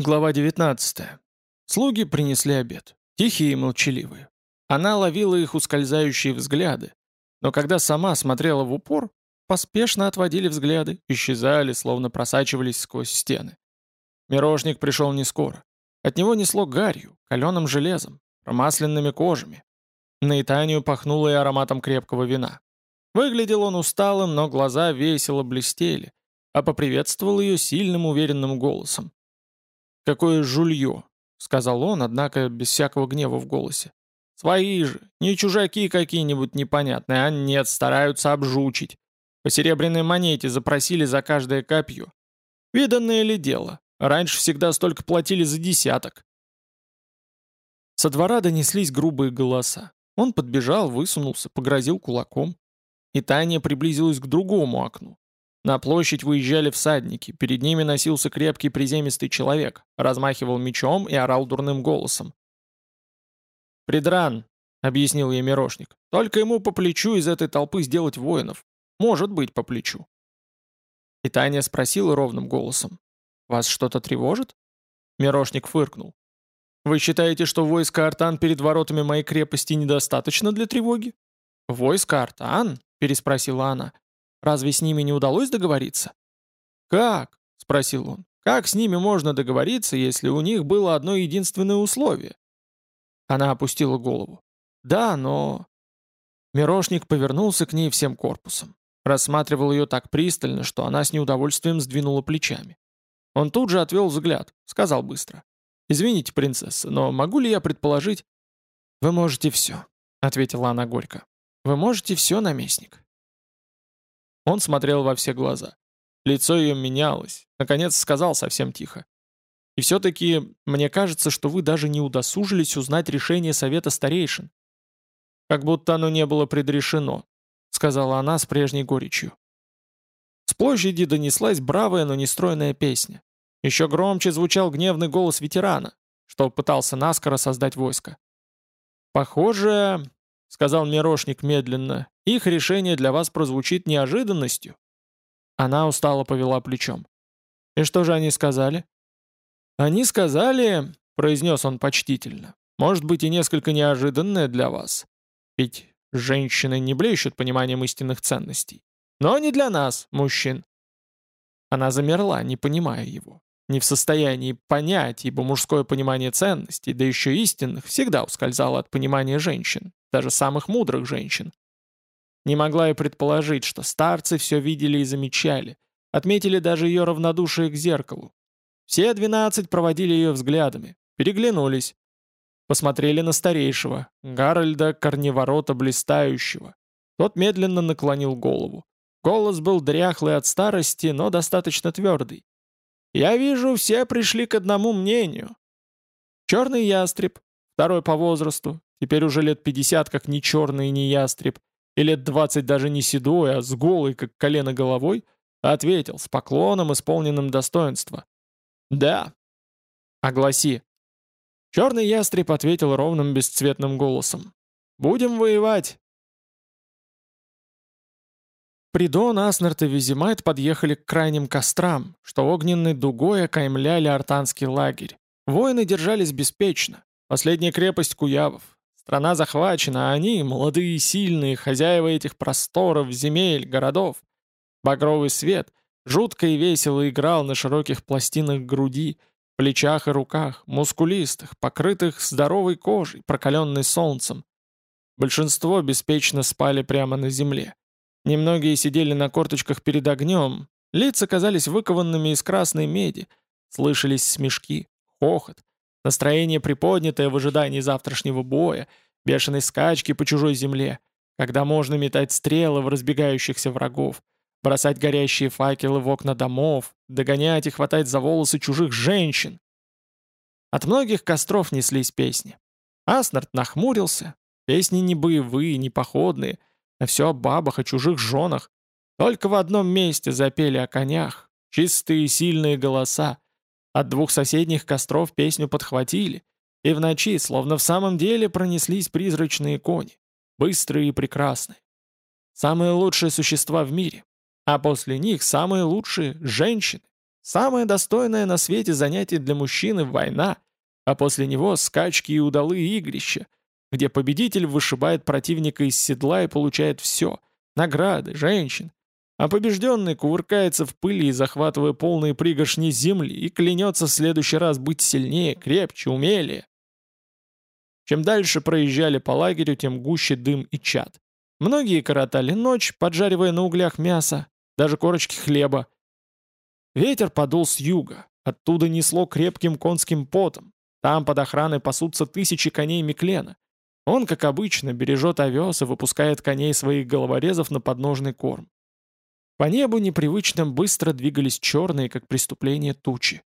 Глава 19. Слуги принесли обед. Тихие и молчаливые. Она ловила их ускользающие взгляды, но когда сама смотрела в упор, поспешно отводили взгляды, исчезали, словно просачивались сквозь стены. Мирошник пришел не скоро. От него несло гарью, каленым железом, промасленными кожами. На Итанию пахнуло и ароматом крепкого вина. Выглядел он усталым, но глаза весело блестели, а поприветствовал ее сильным уверенным голосом. «Какое жулье!» — сказал он, однако без всякого гнева в голосе. «Свои же, не чужаки какие-нибудь непонятные, а нет, стараются обжучить. По серебряной монете запросили за каждое копье. Виданное ли дело? Раньше всегда столько платили за десяток». Со двора донеслись грубые голоса. Он подбежал, высунулся, погрозил кулаком. И Таня приблизилась к другому окну. На площадь выезжали всадники, перед ними носился крепкий приземистый человек, размахивал мечом и орал дурным голосом. «Придран», — объяснил ей Мирошник, — «только ему по плечу из этой толпы сделать воинов. Может быть, по плечу». И Таня спросила ровным голосом. «Вас что-то тревожит?» Мирошник фыркнул. «Вы считаете, что войско Артан перед воротами моей крепости недостаточно для тревоги?» «Войско Артан?» — переспросила она. Разве с ними не удалось договориться?» «Как?» — спросил он. «Как с ними можно договориться, если у них было одно единственное условие?» Она опустила голову. «Да, но...» Мирошник повернулся к ней всем корпусом. Рассматривал ее так пристально, что она с неудовольствием сдвинула плечами. Он тут же отвел взгляд, сказал быстро. «Извините, принцесса, но могу ли я предположить...» «Вы можете все», — ответила она горько. «Вы можете все, наместник. Он смотрел во все глаза. Лицо ее менялось. Наконец сказал совсем тихо. «И все-таки мне кажется, что вы даже не удосужились узнать решение Совета Старейшин. Как будто оно не было предрешено», — сказала она с прежней горечью. С площади донеслась бравая, но нестройная песня. Еще громче звучал гневный голос ветерана, что пытался наскоро создать войско. «Похоже, — сказал Мирошник медленно, — «их решение для вас прозвучит неожиданностью». Она устало повела плечом. «И что же они сказали?» «Они сказали», — произнес он почтительно, — «может быть и несколько неожиданное для вас. Ведь женщины не блещут пониманием истинных ценностей. Но не для нас, мужчин». Она замерла, не понимая его не в состоянии понять, ибо мужское понимание ценностей, да еще истинных, всегда ускользало от понимания женщин, даже самых мудрых женщин. Не могла и предположить, что старцы все видели и замечали, отметили даже ее равнодушие к зеркалу. Все двенадцать проводили ее взглядами, переглянулись. Посмотрели на старейшего, Гарольда Корневорота Блистающего. Тот медленно наклонил голову. Голос был дряхлый от старости, но достаточно твердый. Я вижу, все пришли к одному мнению. Черный ястреб, второй по возрасту, теперь уже лет 50 как не черный и не ястреб, и лет 20 даже не седой, а с голой, как колено головой, ответил с поклоном, исполненным достоинства. «Да». «Огласи». Черный ястреб ответил ровным бесцветным голосом. «Будем воевать. Придон, Аснарт и Визимайт подъехали к крайним кострам, что огненной дугой окаймляли артанский лагерь. Воины держались беспечно. Последняя крепость Куявов. Страна захвачена, а они, молодые и сильные, хозяева этих просторов, земель, городов. Багровый свет жутко и весело играл на широких пластинах груди, плечах и руках, мускулистых, покрытых здоровой кожей, прокаленной солнцем. Большинство беспечно спали прямо на земле. Немногие сидели на корточках перед огнем, лица казались выкованными из красной меди, слышались смешки, хохот, настроение приподнятое в ожидании завтрашнего боя, бешеной скачки по чужой земле, когда можно метать стрелы в разбегающихся врагов, бросать горящие факелы в окна домов, догонять и хватать за волосы чужих женщин. От многих костров неслись песни. Аснард нахмурился. Песни не боевые, не походные, а все о бабах, о чужих женах. Только в одном месте запели о конях, чистые сильные голоса. От двух соседних костров песню подхватили, и в ночи, словно в самом деле, пронеслись призрачные кони, быстрые и прекрасные. Самые лучшие существа в мире, а после них самые лучшие женщины, Самое достойное на свете занятие для мужчины – война, а после него – скачки и удалые игрища, где победитель вышибает противника из седла и получает все – награды, женщин, а побежденный кувыркается в пыли, захватывая полные пригоршни земли, и клянется в следующий раз быть сильнее, крепче, умелее. Чем дальше проезжали по лагерю, тем гуще дым и чад. Многие коротали ночь, поджаривая на углях мясо, даже корочки хлеба, Ветер подул с юга, оттуда несло крепким конским потом. Там под охраной пасутся тысячи коней Миклена. Он, как обычно, бережет овес и выпускает коней своих головорезов на подножный корм. По небу непривычно быстро двигались черные, как преступление, тучи.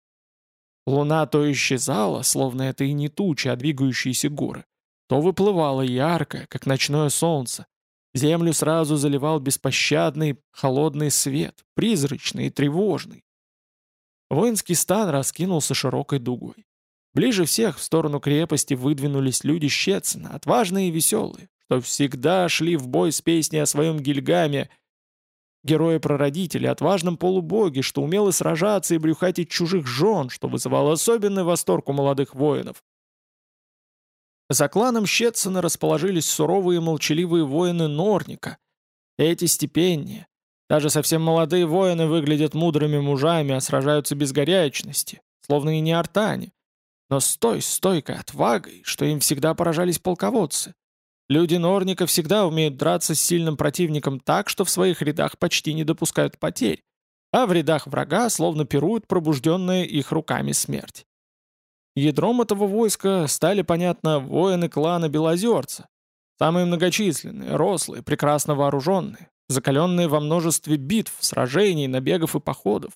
Луна то исчезала, словно это и не тучи, а двигающиеся горы, то выплывала яркое, как ночное солнце. Землю сразу заливал беспощадный, холодный свет, призрачный и тревожный. Воинский стан раскинулся широкой дугой. Ближе всех в сторону крепости выдвинулись люди Щецина, отважные и веселые, что всегда шли в бой с песней о своем Гильгаме, герое-прародителе, отважном полубоге, что умело сражаться и брюхатить чужих жен, что вызывало особенный восторг у молодых воинов. За кланом Щетсона расположились суровые и молчаливые воины Норника. Эти степенние, даже совсем молодые воины выглядят мудрыми мужами, а сражаются без горячности, словно и не артане. Но с той стойкой отвагой, что им всегда поражались полководцы. Люди Норника всегда умеют драться с сильным противником так, что в своих рядах почти не допускают потерь, а в рядах врага словно пируют пробужденная их руками смерть. Ядром этого войска стали, понятно, воины клана Белозерца, самые многочисленные, рослые, прекрасно вооруженные, закаленные во множестве битв, сражений, набегов и походов.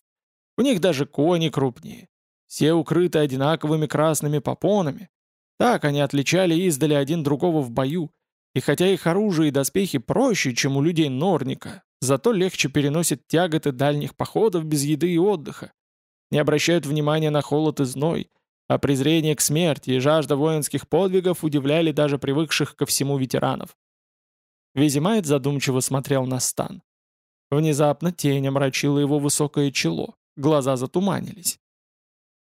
У них даже кони крупнее. Все укрыты одинаковыми красными попонами. Так они отличали издали один другого в бою. И хотя их оружие и доспехи проще, чем у людей Норника, зато легче переносят тяготы дальних походов без еды и отдыха. Не обращают внимания на холод и зной, а презрение к смерти и жажда воинских подвигов удивляли даже привыкших ко всему ветеранов. Визимайт задумчиво смотрел на стан. Внезапно тень омрачила его высокое чело, глаза затуманились.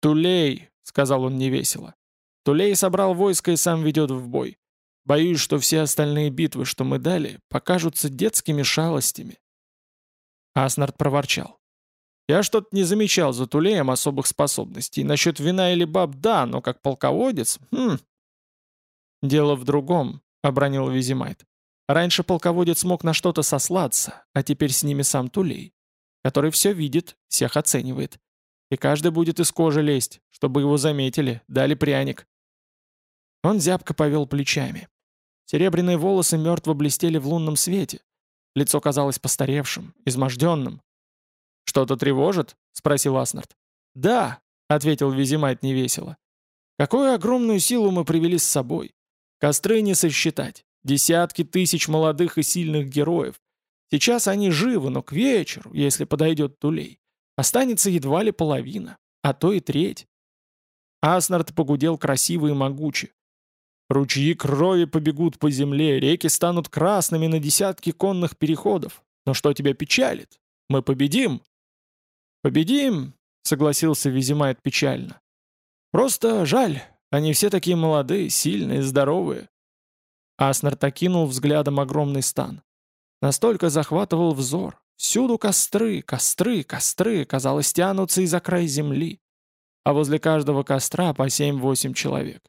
«Тулей!» — сказал он невесело. «Тулей собрал войско и сам ведет в бой. Боюсь, что все остальные битвы, что мы дали, покажутся детскими шалостями». Аснард проворчал. «Я что-то не замечал за Тулеем особых способностей. Насчет вина или баб — да, но как полководец — хм...» «Дело в другом», — обронил Визимайт. Раньше полководец мог на что-то сослаться, а теперь с ними сам Тулей, который все видит, всех оценивает. И каждый будет из кожи лезть, чтобы его заметили, дали пряник. Он зябко повел плечами. Серебряные волосы мертво блестели в лунном свете. Лицо казалось постаревшим, изможденным. «Что-то тревожит?» — спросил Аснард. «Да», — ответил Визимайт невесело. «Какую огромную силу мы привели с собой. Костры не сосчитать. Десятки тысяч молодых и сильных героев. Сейчас они живы, но к вечеру, если подойдет Тулей, останется едва ли половина, а то и треть. Аснард погудел красиво и могуче. Ручьи крови побегут по земле, реки станут красными на десятки конных переходов. Но что тебя печалит? Мы победим!» «Победим!» — согласился Визимайт печально. «Просто жаль, они все такие молодые, сильные, здоровые. Аснард окинул взглядом огромный стан. Настолько захватывал взор. Всюду костры, костры, костры, казалось, тянутся из-за край земли. А возле каждого костра по семь-восемь человек.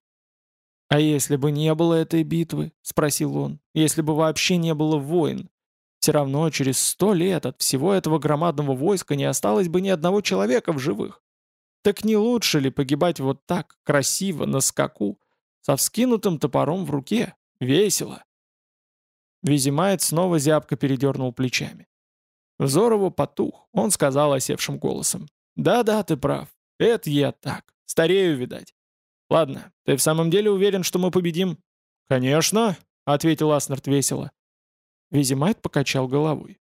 «А если бы не было этой битвы?» — спросил он. «Если бы вообще не было войн? Все равно через сто лет от всего этого громадного войска не осталось бы ни одного человека в живых. Так не лучше ли погибать вот так, красиво, на скаку, со вскинутым топором в руке?» Весело. Визимает снова зябко передернул плечами. Его потух, он сказал осевшим голосом. «Да-да, ты прав. Это я так. Старею, видать. Ладно, ты в самом деле уверен, что мы победим?» «Конечно», — ответил Аснард весело. Визимайт покачал головой.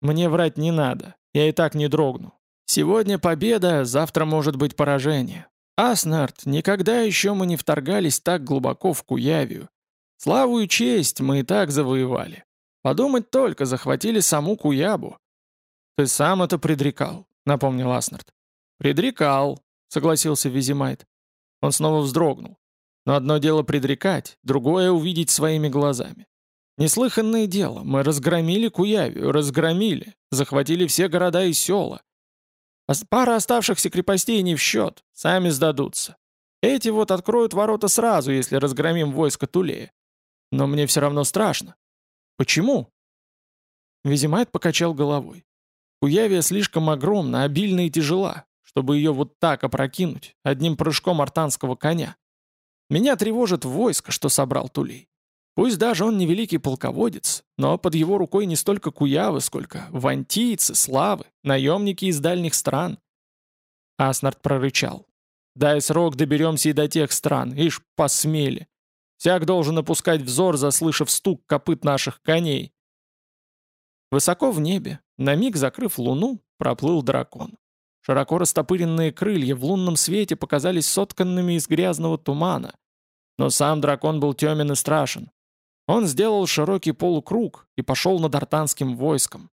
«Мне врать не надо, я и так не дрогну. Сегодня победа, завтра может быть поражение. Аснард, никогда еще мы не вторгались так глубоко в Куявию. Славу и честь мы и так завоевали. Подумать только, захватили саму Куябу. Ты сам это предрекал, напомнил Аснард. «Предрекал», — согласился Визимайт. Он снова вздрогнул. Но одно дело предрекать, другое — увидеть своими глазами. Неслыханное дело, мы разгромили Куявию, разгромили, захватили все города и села. А пара оставшихся крепостей не в счет, сами сдадутся. Эти вот откроют ворота сразу, если разгромим войско Тулея. Но мне все равно страшно. Почему? Визимайт покачал головой. Куявия слишком огромна, обильна и тяжела, чтобы ее вот так опрокинуть, одним прыжком артанского коня. Меня тревожит войско, что собрал Тулей. Пусть даже он не великий полководец, но под его рукой не столько куявы, сколько вантийцы, славы, наемники из дальних стран. Аснард прорычал. «Дай срок, доберемся и до тех стран, ишь, посмели. Всяк должен опускать взор, заслышав стук копыт наших коней». Высоко в небе, на миг закрыв луну, проплыл дракон. Широко растопыренные крылья в лунном свете показались сотканными из грязного тумана. Но сам дракон был темен и страшен. Он сделал широкий полукруг и пошел над артанским войском.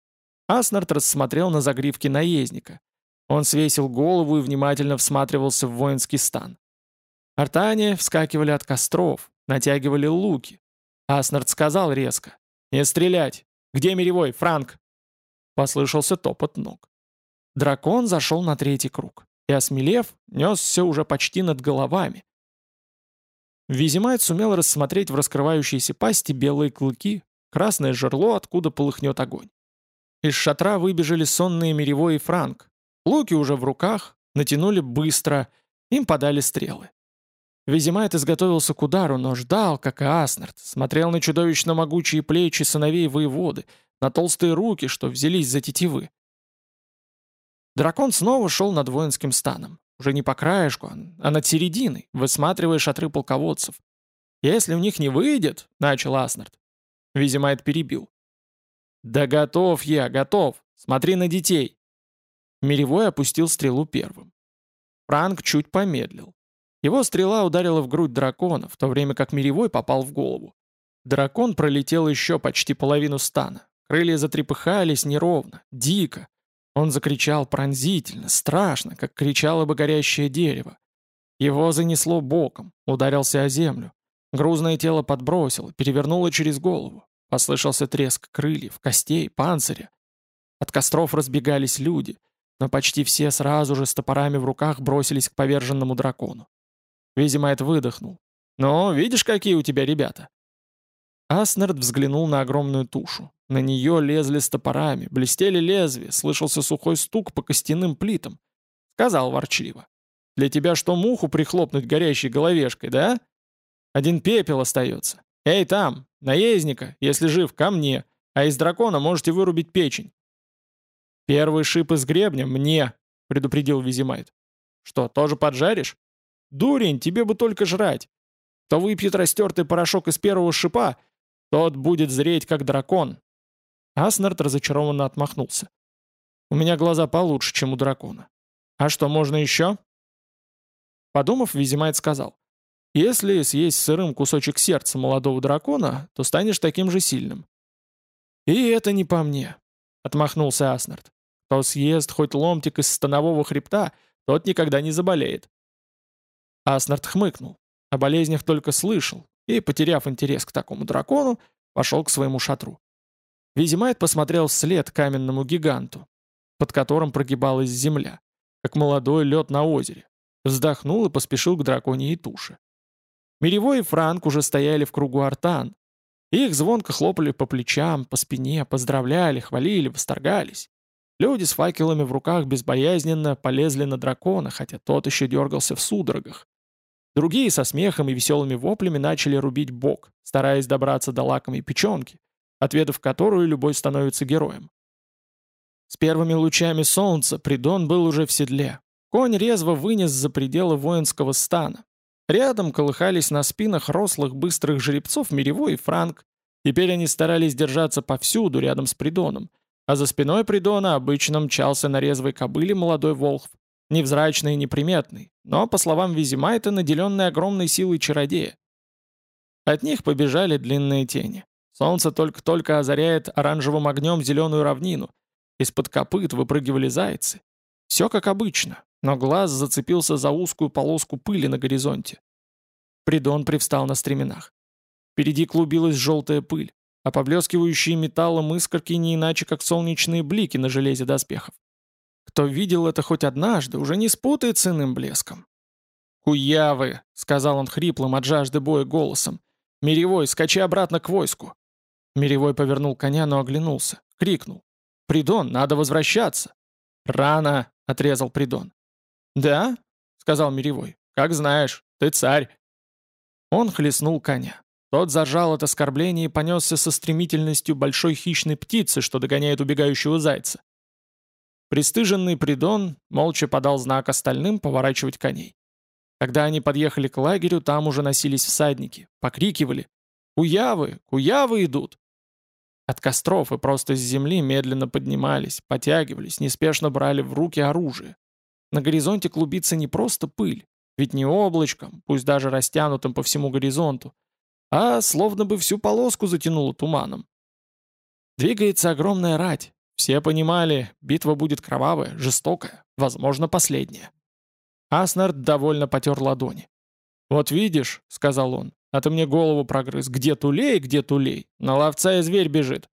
Аснард рассмотрел на загривке наездника. Он свесил голову и внимательно всматривался в воинский стан. Артане вскакивали от костров, натягивали луки. Аснард сказал резко. «Не стрелять! Где Миревой, Франк?» Послышался топот ног. Дракон зашел на третий круг и, осмелев, несся уже почти над головами. Визимайт сумел рассмотреть в раскрывающейся пасти белые клыки, красное жерло, откуда полыхнет огонь. Из шатра выбежали сонные Миревой и Франк. Луки уже в руках, натянули быстро, им подали стрелы. Визимайт изготовился к удару, но ждал, как и Аснард, смотрел на чудовищно могучие плечи сыновей воеводы, на толстые руки, что взялись за тетивы. Дракон снова шел над воинским станом. Уже не по краешку, а над серединой, высматривая шатры полководцев. «Если у них не выйдет», — начал Аснард. Визимайт перебил. «Да готов я, готов. Смотри на детей». Миревой опустил стрелу первым. Франк чуть помедлил. Его стрела ударила в грудь дракона, в то время как Миревой попал в голову. Дракон пролетел еще почти половину стана. Крылья затрепыхались неровно, дико, он закричал пронзительно, страшно, как кричало бы горящее дерево. Его занесло боком, ударился о землю. Грузное тело подбросило, перевернуло через голову. Послышался треск крыльев, костей, панциря. От костров разбегались люди, но почти все сразу же с топорами в руках бросились к поверженному дракону. Визимайт выдохнул. «Ну, видишь, какие у тебя ребята?» Аснард взглянул на огромную тушу. На нее лезли с топорами, блестели лезвия, слышался сухой стук по костяным плитам. Сказал ворчливо. «Для тебя что, муху прихлопнуть горящей головешкой, да? Один пепел остается. Эй, там, наездника, если жив, ко мне, а из дракона можете вырубить печень». «Первый шип из гребня мне», — предупредил Визимайт. «Что, тоже поджаришь?» «Дурень, тебе бы только жрать. Кто выпьет растертый порошок из первого шипа, тот будет зреть, как дракон, Аснард разочарованно отмахнулся. «У меня глаза получше, чем у дракона. А что, можно еще?» Подумав, Визимайт сказал. «Если съесть сырым кусочек сердца молодого дракона, то станешь таким же сильным». «И это не по мне», — отмахнулся Аснард. «Кто съест хоть ломтик из станового хребта, тот никогда не заболеет». Аснард хмыкнул. О болезнях только слышал, и, потеряв интерес к такому дракону, пошел к своему шатру. Визимайт посмотрел вслед каменному гиганту, под которым прогибалась земля, как молодой лед на озере. Вздохнул и поспешил к драконьей туше. Миревой и Франк уже стояли в кругу артан. Их звонко хлопали по плечам, по спине, поздравляли, хвалили, восторгались. Люди с факелами в руках безбоязненно полезли на дракона, хотя тот еще дергался в судорогах. Другие со смехом и веселыми воплями начали рубить бок, стараясь добраться до лакомой печенки, отведав которую любой становится героем. С первыми лучами солнца Придон был уже в седле. Конь резво вынес за пределы воинского стана. Рядом колыхались на спинах рослых быстрых жеребцов Миревой и Франк. Теперь они старались держаться повсюду рядом с Придоном, а за спиной Придона обычно мчался на резвой кобыле молодой Волхв, невзрачный и неприметный, но, по словам Визимайта, наделенный огромной силой чародея. От них побежали длинные тени. Солнце только-только озаряет оранжевым огнем зеленую равнину. Из-под копыт выпрыгивали зайцы. Все как обычно, но глаз зацепился за узкую полоску пыли на горизонте. Придон привстал на стременах. Впереди клубилась желтая пыль, а поблескивающие металлом искорки не иначе, как солнечные блики на железе доспехов. Кто видел это хоть однажды, уже не спутает с иным блеском. «Куявы!» — сказал он хриплым от жажды боя голосом. «Миревой, скачи обратно к войску!» Миревой повернул коня, но оглянулся. Крикнул. «Придон, надо возвращаться!» «Рано!» — отрезал Придон. «Да?» — сказал Миревой. «Как знаешь, ты царь!» Он хлестнул коня. Тот зажал от оскорбления и понесся со стремительностью большой хищной птицы, что догоняет убегающего зайца. Пристыженный Придон молча подал знак остальным поворачивать коней. Когда они подъехали к лагерю, там уже носились всадники, покрикивали «Куявы! Куявы идут!» От костров и просто с земли медленно поднимались, потягивались, неспешно брали в руки оружие. На горизонте клубится не просто пыль, ведь не облачком, пусть даже растянутым по всему горизонту, а словно бы всю полоску затянуло туманом. Двигается огромная рать. Все понимали, битва будет кровавая, жестокая, возможно, последняя. Аснард довольно потер ладони. «Вот видишь», — сказал он, — «а ты мне голову прогрыз. Где Тулей, где Тулей? На ловца и зверь бежит».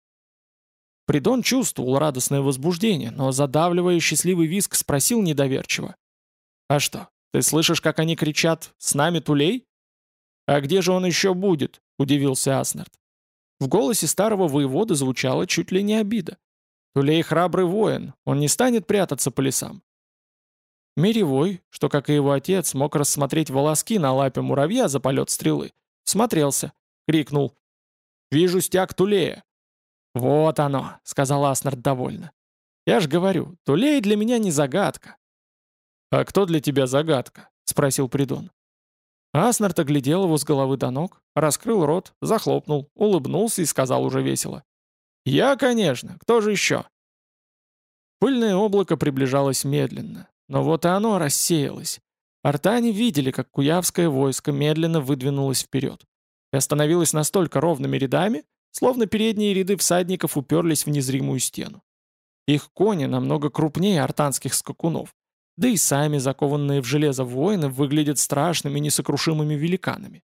Придон чувствовал радостное возбуждение, но, задавливая счастливый виск, спросил недоверчиво. «А что, ты слышишь, как они кричат «С нами Тулей»?» «А где же он еще будет?» — удивился Аснард. В голосе старого воевода звучала чуть ли не обида. Тулей храбрый воин, он не станет прятаться по лесам. Миревой, что, как и его отец, мог рассмотреть волоски на лапе муравья за полет стрелы, смотрелся, крикнул «Вижу стяг Тулея!» «Вот оно», — сказал Аснард довольно. «Я ж говорю, Тулей для меня не загадка». «А кто для тебя загадка?» — спросил Придон. Аснард оглядел его с головы до ног, раскрыл рот, захлопнул, улыбнулся и сказал уже весело. «Я, конечно, кто же еще?» Пыльное облако приближалось медленно. Но вот и оно рассеялось. Артане видели, как куявское войско медленно выдвинулось вперед и остановилось настолько ровными рядами, словно передние ряды всадников уперлись в незримую стену. Их кони намного крупнее артанских скакунов, да и сами закованные в железо воины выглядят страшными несокрушимыми великанами.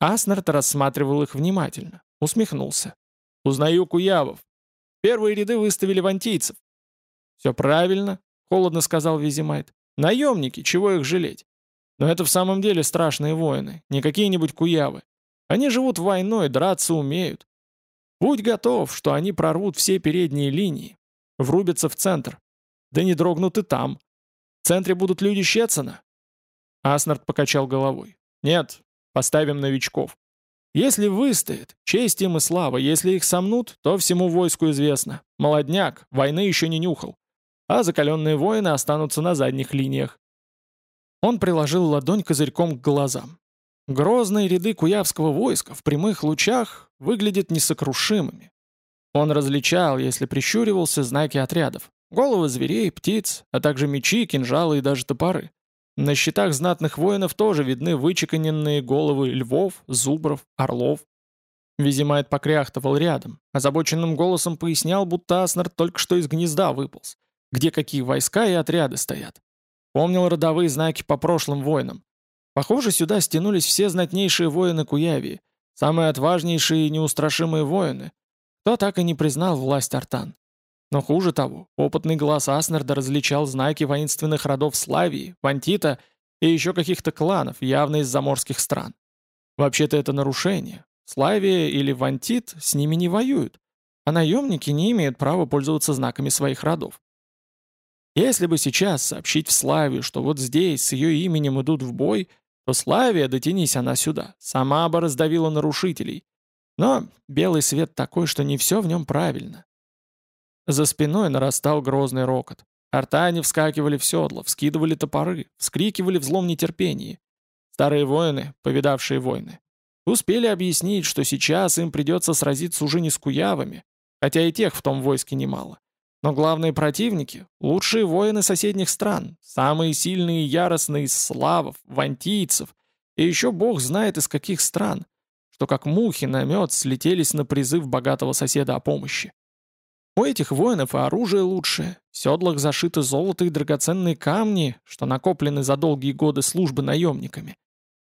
Аснард рассматривал их внимательно, усмехнулся. «Узнаю куявов. Первые ряды выставили вантийцев». «Все правильно. — холодно сказал Визимайт. «Наемники, чего их жалеть? Но это в самом деле страшные воины, не какие-нибудь куявы. Они живут войной, драться умеют. Будь готов, что они прорвут все передние линии, врубятся в центр. Да не дрогнут и там. В центре будут люди Щецина». Аснард покачал головой. «Нет, поставим новичков. Если выстоят, честь им и слава, если их сомнут, то всему войску известно. Молодняк, войны еще не нюхал а закаленные воины останутся на задних линиях. Он приложил ладонь козырьком к глазам. Грозные ряды куявского войска в прямых лучах выглядят несокрушимыми. Он различал, если прищуривался, знаки отрядов. Головы зверей, птиц, а также мечи, кинжалы и даже топоры. На щитах знатных воинов тоже видны вычеканенные головы львов, зубров, орлов. Визимайт покряхтывал рядом, озабоченным голосом пояснял, будто Аснард только что из гнезда выполз где какие войска и отряды стоят. Помнил родовые знаки по прошлым войнам. Похоже, сюда стянулись все знатнейшие воины Куявии, самые отважнейшие и неустрашимые воины, кто так и не признал власть Артан. Но хуже того, опытный глаз Аснарда различал знаки воинственных родов Славии, Вантита и еще каких-то кланов, явно из заморских стран. Вообще-то это нарушение. Славия или Вантит с ними не воюют, а наемники не имеют права пользоваться знаками своих родов. Если бы сейчас сообщить в Славе, что вот здесь с ее именем идут в бой, то Славия, дотянись она сюда, сама бы раздавила нарушителей. Но белый свет такой, что не все в нем правильно. За спиной нарастал грозный рокот. Артане вскакивали в седло, вскидывали топоры, вскрикивали в злом нетерпении. Старые воины, повидавшие войны, успели объяснить, что сейчас им придется сразиться уже не с куявами, хотя и тех в том войске немало, но главные противники — лучшие воины соседних стран, самые сильные и яростные из славов, вантийцев, и еще бог знает из каких стран, что как мухи на мед слетелись на призыв богатого соседа о помощи. У этих воинов и оружие лучшее, в седлах зашиты золото и драгоценные камни, что накоплены за долгие годы службы наемниками.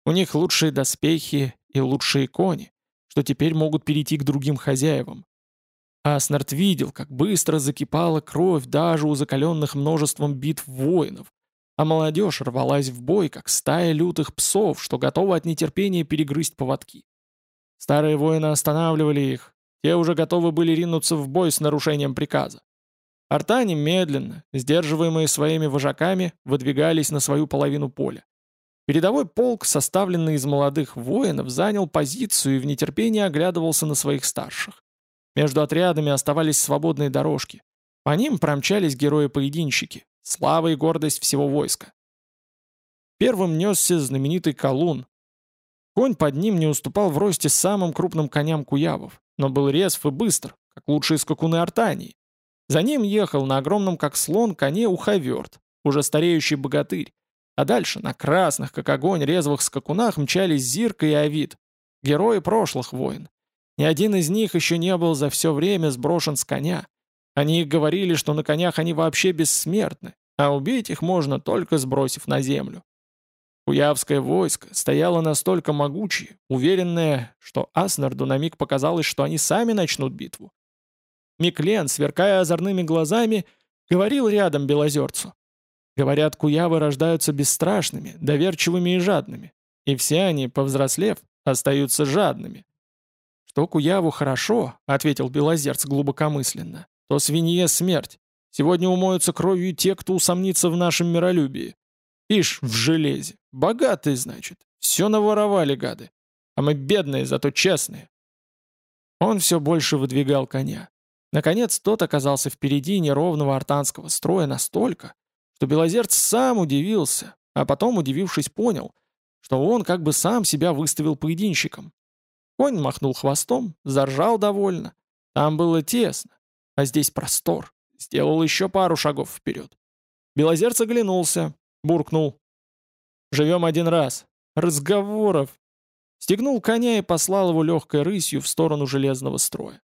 У них лучшие доспехи и лучшие кони, что теперь могут перейти к другим хозяевам. Аснард видел, как быстро закипала кровь даже у закаленных множеством битв воинов, а молодежь рвалась в бой, как стая лютых псов, что готовы от нетерпения перегрызть поводки. Старые воины останавливали их, те уже готовы были ринуться в бой с нарушением приказа. Артане медленно, сдерживаемые своими вожаками, выдвигались на свою половину поля. Передовой полк, составленный из молодых воинов, занял позицию и в нетерпении оглядывался на своих старших. Между отрядами оставались свободные дорожки. По ним промчались герои-поединщики, слава и гордость всего войска. Первым несся знаменитый колун. Конь под ним не уступал в росте самым крупным коням куявов, но был резв и быстр, как лучшие скакуны Артании. За ним ехал на огромном как слон коне уховерт, уже стареющий богатырь, а дальше на красных, как огонь, резвых скакунах мчались Зирка и Авид, герои прошлых войн. Ни один из них еще не был за все время сброшен с коня. Они говорили, что на конях они вообще бессмертны, а убить их можно только сбросив на землю. Куявское войско стояло настолько могучее, уверенное, что Аснарду на миг показалось, что они сами начнут битву. Миклен, сверкая озорными глазами, говорил рядом Белозерцу. Говорят, куявы рождаются бесстрашными, доверчивыми и жадными. И все они, повзрослев, остаются жадными. «Что куяву хорошо», — ответил Белозерц глубокомысленно, — «то свинье смерть. Сегодня умоются кровью те, кто усомнится в нашем миролюбии. Ишь, в железе. Богатые, значит. Все наворовали, гады. А мы бедные, зато честные». Он все больше выдвигал коня. Наконец, тот оказался впереди неровного артанского строя настолько, что Белозерц сам удивился, а потом, удивившись, понял, что он как бы сам себя выставил поединщиком. Конь махнул хвостом, заржал довольно. Там было тесно, а здесь простор. Сделал еще пару шагов вперед. Белозерц оглянулся, буркнул. «Живем один раз. Разговоров!» Стегнул коня и послал его легкой рысью в сторону железного строя.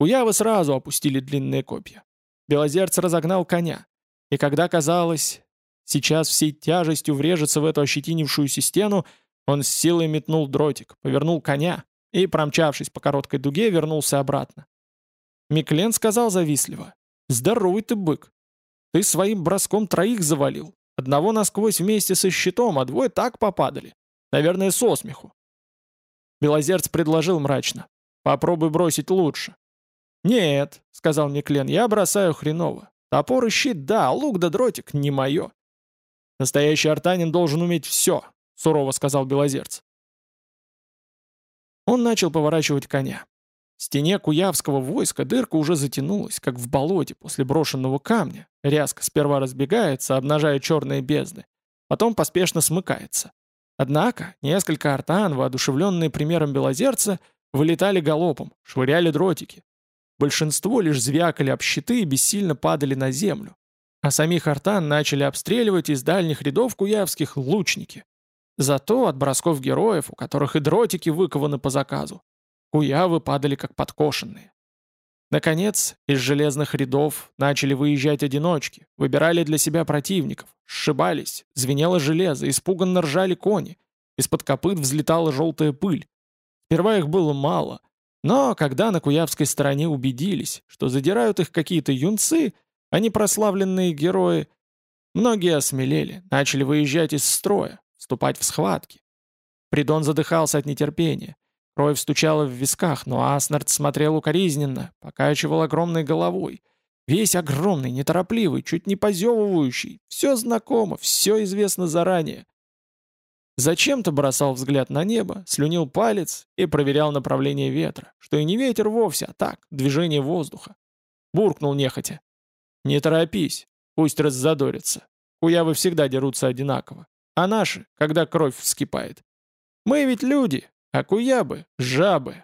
Уявы сразу опустили длинные копья. Белозерц разогнал коня. И когда казалось, сейчас всей тяжестью врежется в эту ощетинившуюся стену, он с силой метнул дротик, повернул коня и, промчавшись по короткой дуге, вернулся обратно. Миклен сказал завистливо, «Здоровый ты, бык! Ты своим броском троих завалил. Одного насквозь вместе со щитом, а двое так попадали. Наверное, со смеху». Белозерц предложил мрачно, «Попробуй бросить лучше». «Нет», — сказал Миклен, — «я бросаю хреново. Топор и щит, да, лук да дротик — не мое. Настоящий артанин должен уметь все, сурово сказал Белозерц. Он начал поворачивать коня. В стене куявского войска дырка уже затянулась, как в болоте после брошенного камня. Рязко сперва разбегается, обнажая черные бездны, потом поспешно смыкается. Однако несколько артан, воодушевленные примером Белозерца, вылетали галопом, швыряли дротики. Большинство лишь звякали об щиты и бессильно падали на землю. А самих артан начали обстреливать из дальних рядов куявских лучники. Зато от бросков героев, у которых и дротики выкованы по заказу, куявы падали как подкошенные. Наконец, из железных рядов начали выезжать одиночки, выбирали для себя противников, сшибались, звенело железо, испуганно ржали кони, из-под копыт взлетала желтая пыль. Сперва их было мало, но когда на куявской стороне убедились, что задирают их какие-то юнцы, а не прославленные герои, многие осмелели, начали выезжать из строя, вступать в схватки. Придон задыхался от нетерпения. Кровь стучала в висках, но Аснард смотрел укоризненно, покачивал огромной головой. Весь огромный, неторопливый, чуть не позевывающий. Все знакомо, все известно заранее. Зачем-то бросал взгляд на небо, слюнил палец и проверял направление ветра, что и не ветер вовсе, а так, движение воздуха. Буркнул нехотя. «Не торопись, пусть раззадорится. Куявы всегда дерутся одинаково, а наши, когда кровь вскипает. Мы ведь люди, а куябы — жабы,